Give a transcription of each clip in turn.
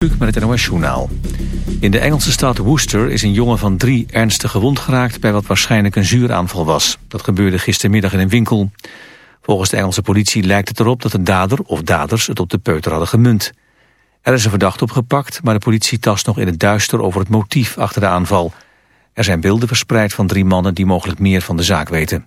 met het NOS Journaal. In de Engelse stad Worcester is een jongen van drie ernstig gewond geraakt... bij wat waarschijnlijk een zuuraanval was. Dat gebeurde gistermiddag in een winkel. Volgens de Engelse politie lijkt het erop dat de dader of daders... het op de peuter hadden gemunt. Er is een verdachte opgepakt, maar de politie tast nog in het duister... over het motief achter de aanval. Er zijn beelden verspreid van drie mannen... die mogelijk meer van de zaak weten.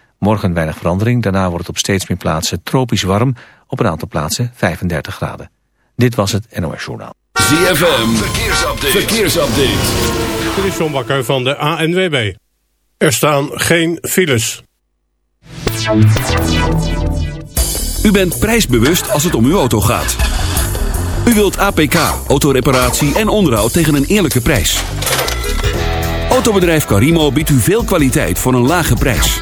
Morgen weinig verandering, daarna wordt het op steeds meer plaatsen tropisch warm. Op een aantal plaatsen 35 graden. Dit was het NOS Journaal. ZFM, verkeersupdate. verkeersupdate. Dit is John Bakker van de ANWB. Er staan geen files. U bent prijsbewust als het om uw auto gaat. U wilt APK, autoreparatie en onderhoud tegen een eerlijke prijs. Autobedrijf Carimo biedt u veel kwaliteit voor een lage prijs.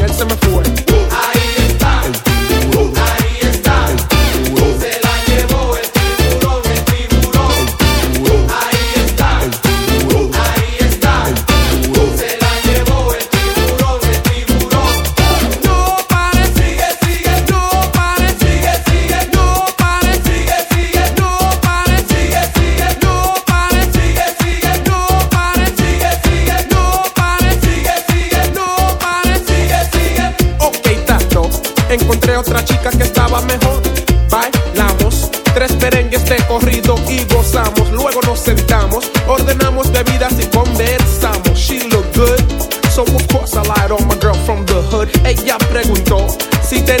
de corrido y gozamos. Luego nos sentamos, ordenamos bebidas y conversamos. She looked good. So of course I lied on my girl from the hood. Ella preguntó si tenía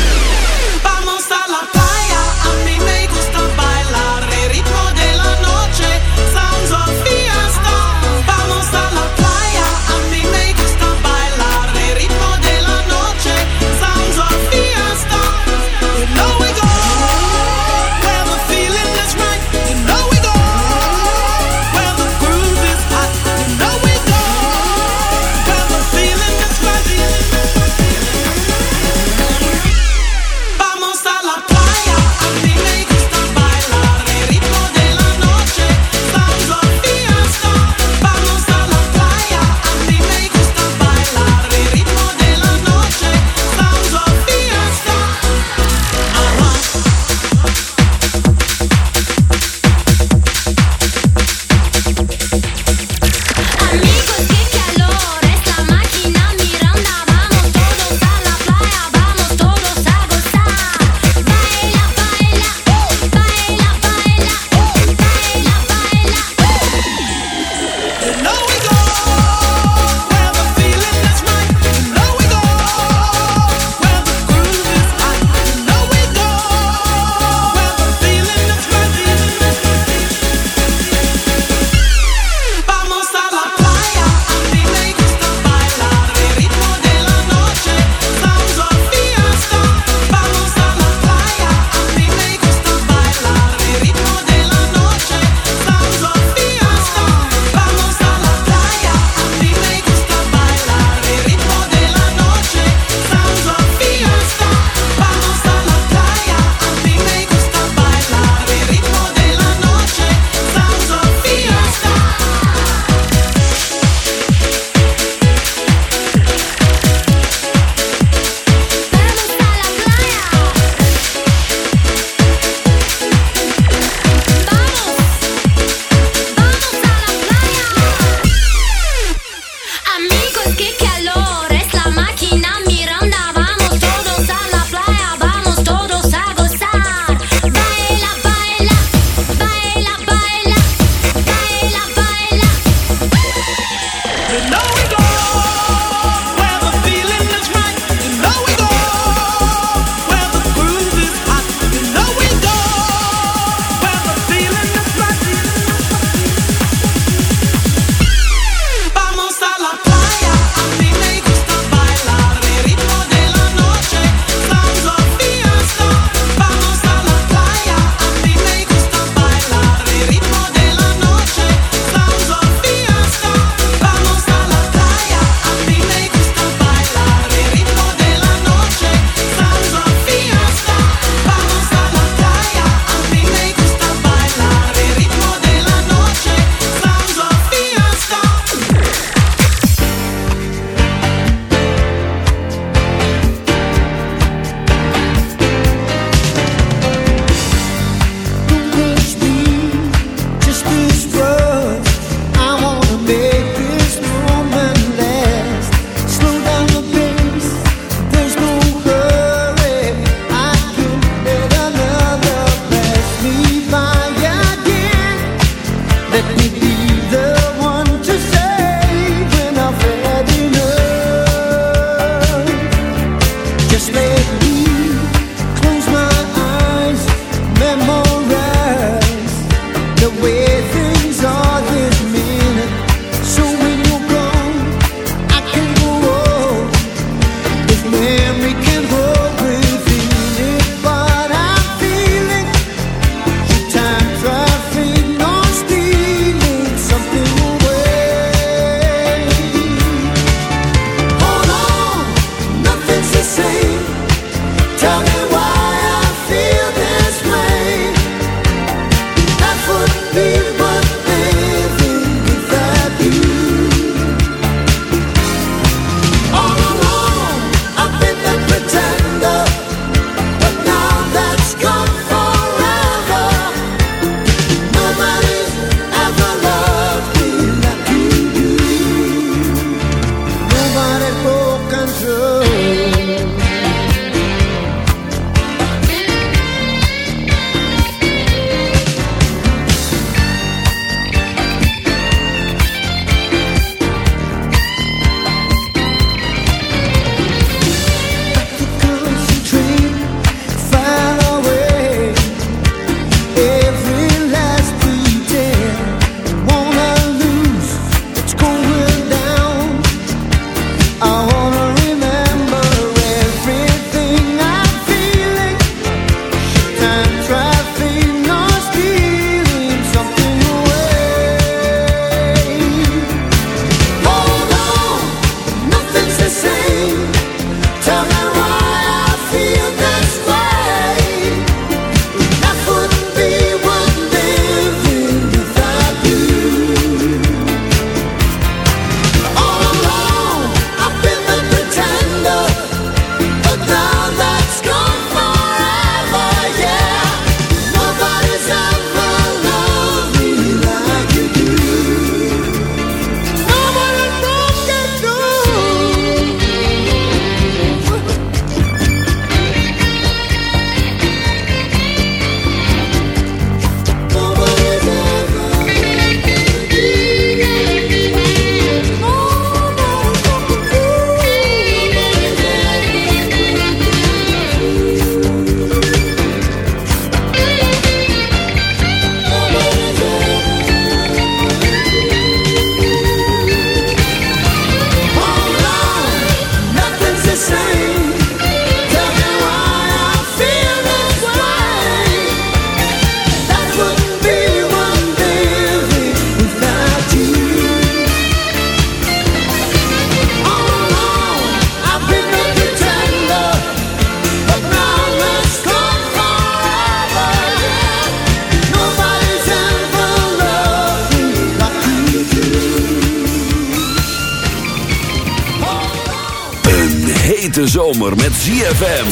zomer met ZFM.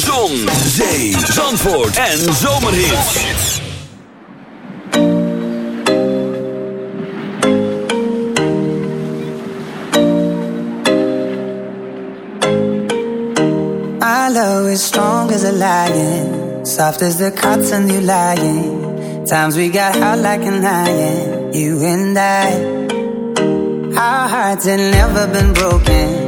Zon, zee, zandvoort en zomerhit. I love is strong as a lion. Soft as the cotton you lying. Times we got hot like an iron. You and I. Our hearts had never been broken.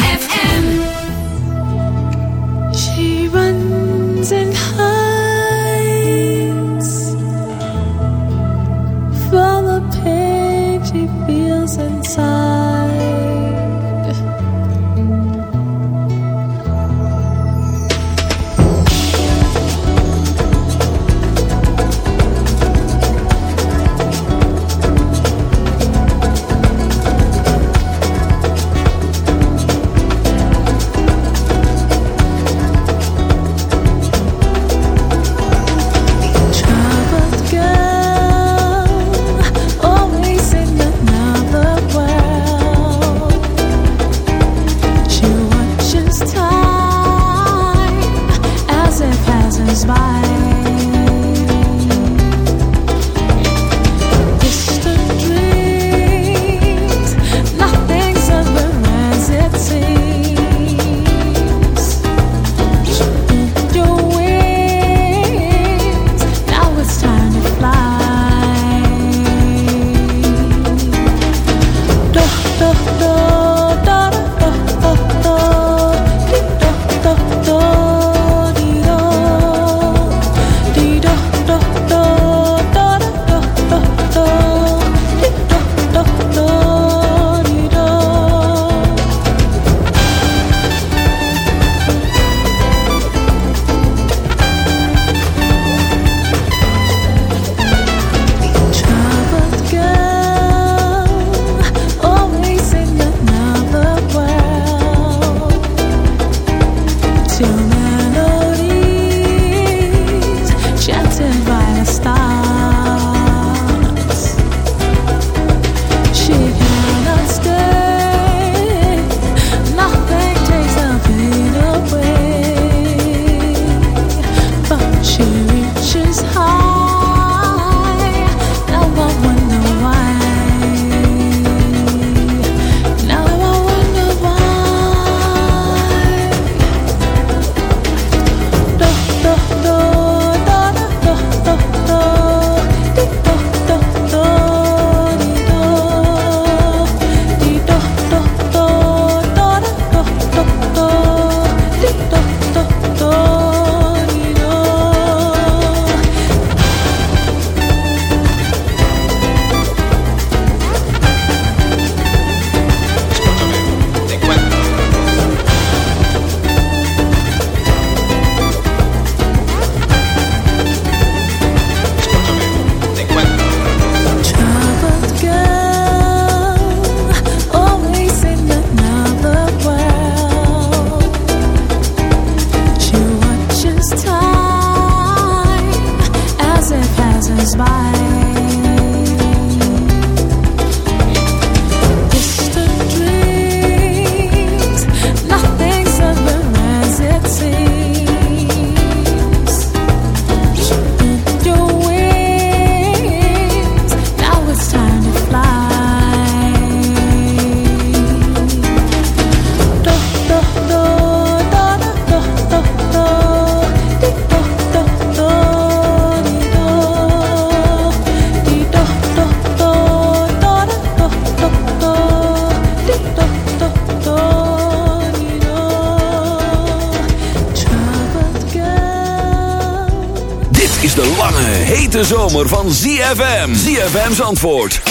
Van ZFM. ZFM's antwoord, 106.9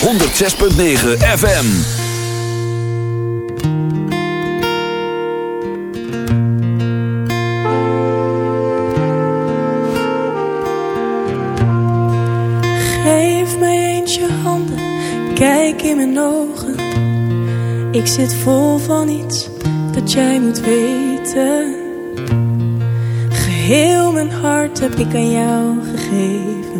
FM. Geef mij eens je handen, kijk in mijn ogen. Ik zit vol van iets dat jij moet weten. Geheel mijn hart heb ik aan jou gegeven.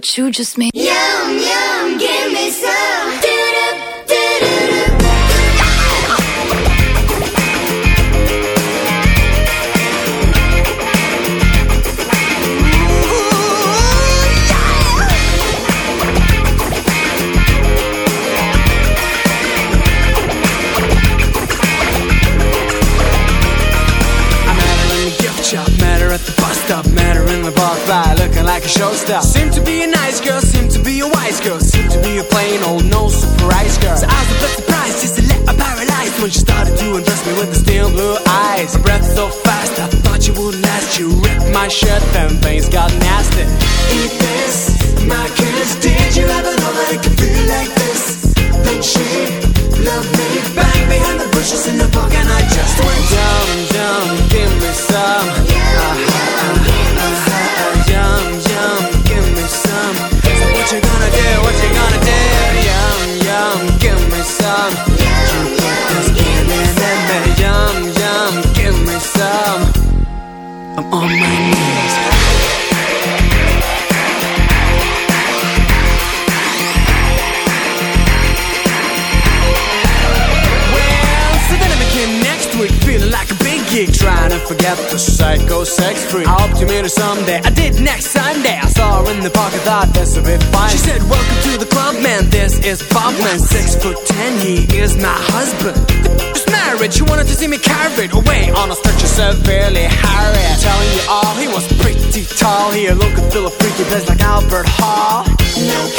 What you just made. Yum, showstopper. Seemed to be a nice girl, seem to be a wise girl, seem to be a plain old no surprise girl. So I was a bit surprised, just a little paralyzed when she started to undress me with the steel blue eyes. Her breath so fast, I thought you wouldn't last. You ripped my shirt, then things got the park, I thought this would be fine. She said, "Welcome to the club, man. This is Bob, man. Six foot ten, he is my husband." Just married, she wanted to see me carried away on a stretcher severely harried. Telling you all, he was pretty tall. He looked and feel a freaky place like Albert Hall. No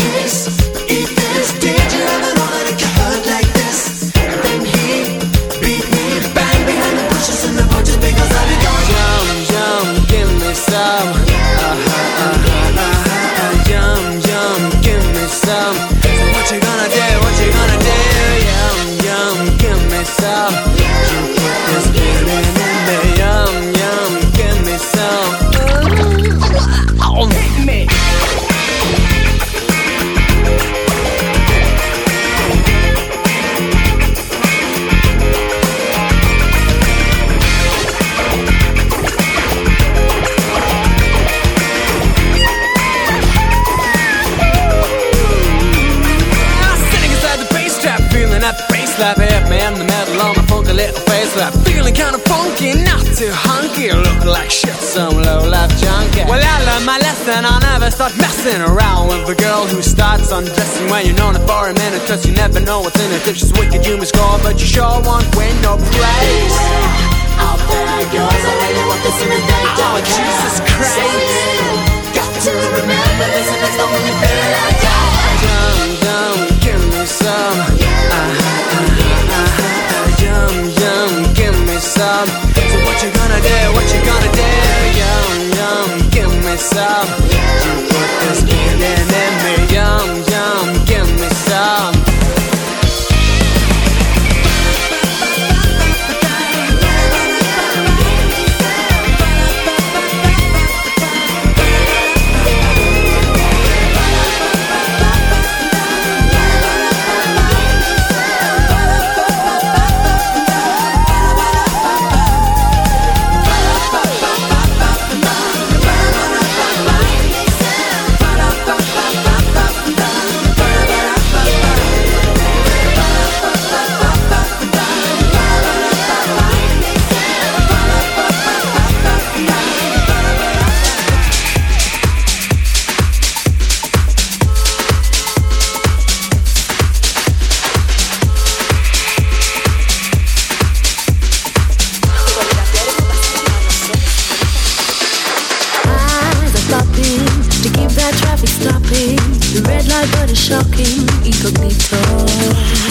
start messing around with a girl who starts undressing when you're known for a minute, cause you never know what's in it. If she's wicked, you must score, but you sure won't win no praise. Out there goes, I really want to see me Oh, Jesus Christ. Got to remember this, and it's the only thing I got. Yum, yum, give me some. Yum, yum, give me some. So what you gonna do? What you gonna do? Some. You put this feeling uh, in me. Yum, yum, shocking incognito.